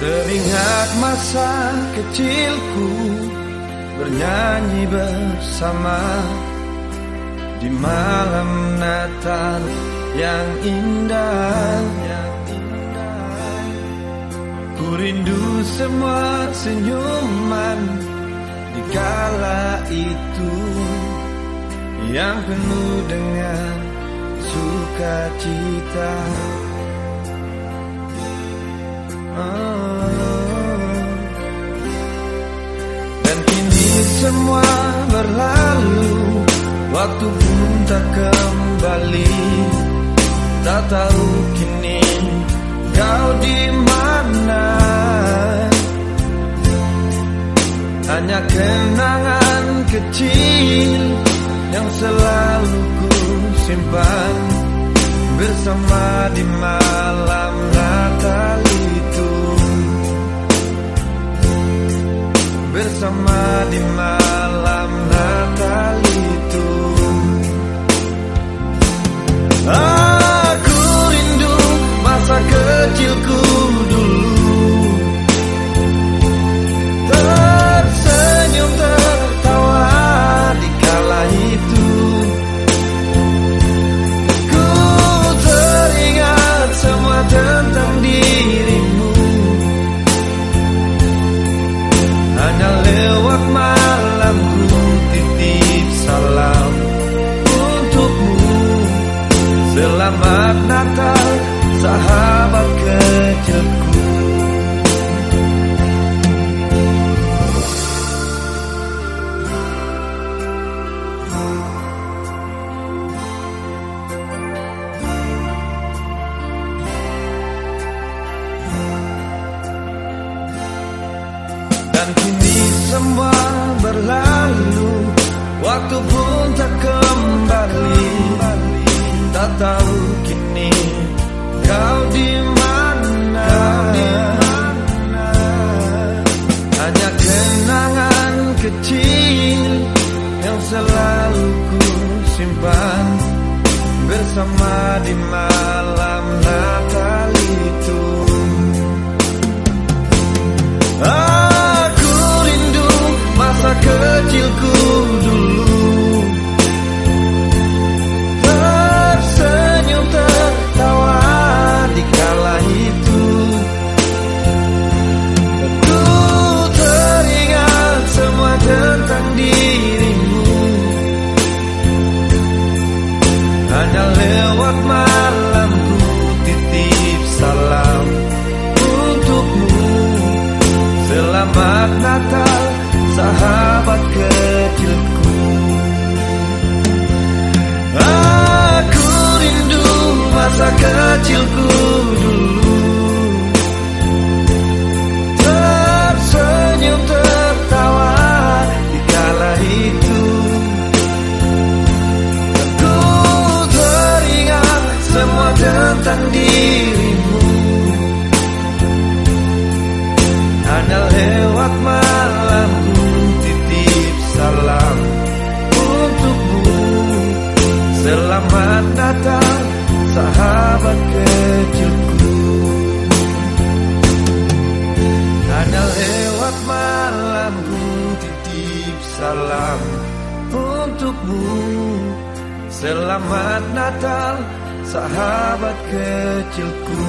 Teringat masa kecilku Bernyanyi bersama Di malam Natal yang indah Ku rindu semua senyuman Di kala itu Yang penuh dengan sukacita Dan kini semua berlalu Waktu pun tak kembali. Tak tahu kini kau di mana. Hanya kenangan kecil Yang selalu ku simpan Bersama di malam Bersama di malam Kini semua berlalu Waktu pun tak kembali. Tak tahu kini kau di mana. Hanya kenangan kecil Yang selalu ku simpan Bersama di malam kecilku dulu. Tersenyum tertawa di kala itu. Ku teringat semua tentang dirimu. Hanya lewat malam tentang dirimu. Hanya lewat malam ku titip salam untukmu. Selamat Natal sahabat kecilku. Hanya lewat malam ku titip salam untukmu. Selamat Natal sahabat kecilku